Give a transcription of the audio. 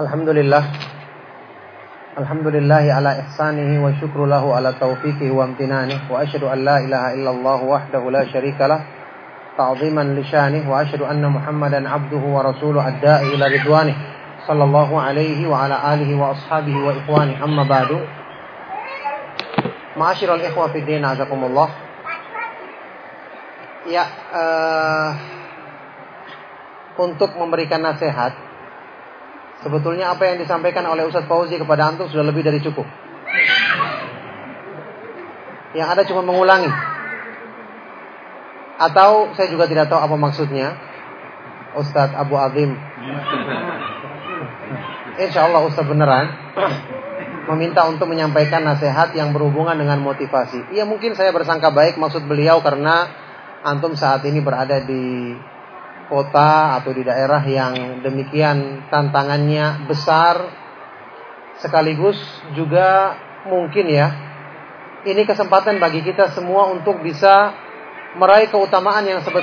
الحمد لله الحمد لله على إحسانه والشكر له على توفيقه وامتنانه وأشهد أن لا إله إلا الله وحده لا شريك له تعظيما لشانه وأشهد أن محمدا عبده ورسوله الداعي إلى رضوانه صلى الله عليه وعلى آله وأصحابه وإخوانه أما بعد معاشر الإخوة في الدين عزكم الله Ya, uh, untuk memberikan nasihat Sebetulnya apa yang disampaikan oleh Ustadz Fauzi kepada antum sudah lebih dari cukup. Yang ada cuma mengulangi. Atau saya juga tidak tahu apa maksudnya. Ustadz Abu Azim. Insya Allah Ustadz beneran. Meminta untuk menyampaikan nasihat yang berhubungan dengan motivasi. Iya mungkin saya bersangka baik maksud beliau karena antum saat ini berada di kota atau di daerah yang demikian tantangannya besar sekaligus juga mungkin ya ini kesempatan bagi kita semua untuk bisa meraih keutamaan yang sebesar